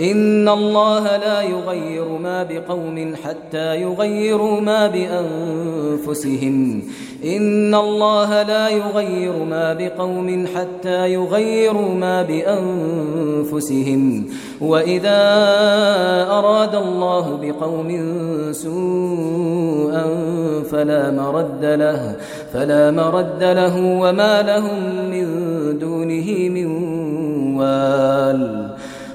ان الله لا يغير ما بقوم حتى يغيروا ما بانفسهم. ان الله لا يغير ما بقوم حتى يغيروا ما بانفسهم. واذا اراد الله بقوم سوءا فلا مرد له فلا مرد له وما لهم من دونه من وال.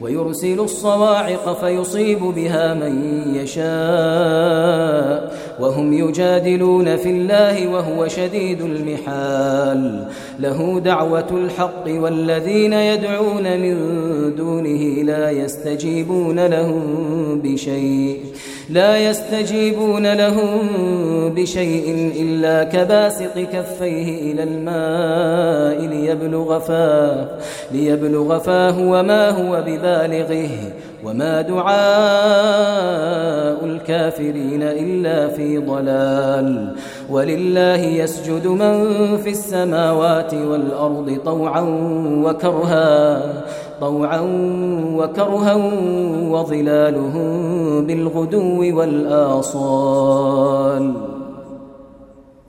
ويرسل الصواعق فيصيب بها من يشاء وهم يجادلون في الله وهو شديد المحال له دعوة الحق والذين يدعون من دونه لا يستجيبون لهم بشيء لا يستجيبون لهم بشيء إلا كباسق كفيه إلى الماء ليبلغ فاه ليبلغ فاه وما هو ببالغه وما دعاء الكافرين إلا في ضلال. ولله يسجد من في السماوات والأرض طوعا وكرها طوعا وكرها وظلالهم بالغدو والآصال.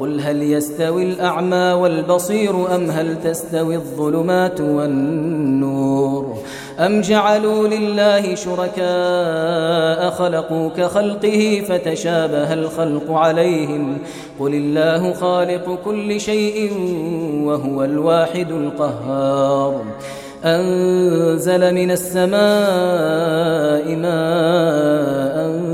قل هل يستوي الأعمى والبصير أم هل تستوي الظلمات والنور أم جعلوا لله شركاء خلقوا كخلقه فتشابه الخلق عليهم قل الله خالق كل شيء وهو الواحد القهار أنزل من السماء ماء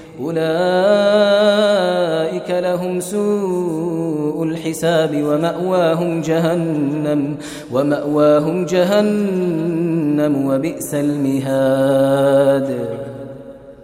أولئك لهم سوء الحساب ومأواهم جهنم ومأواهم جهنم وبئس المهاد.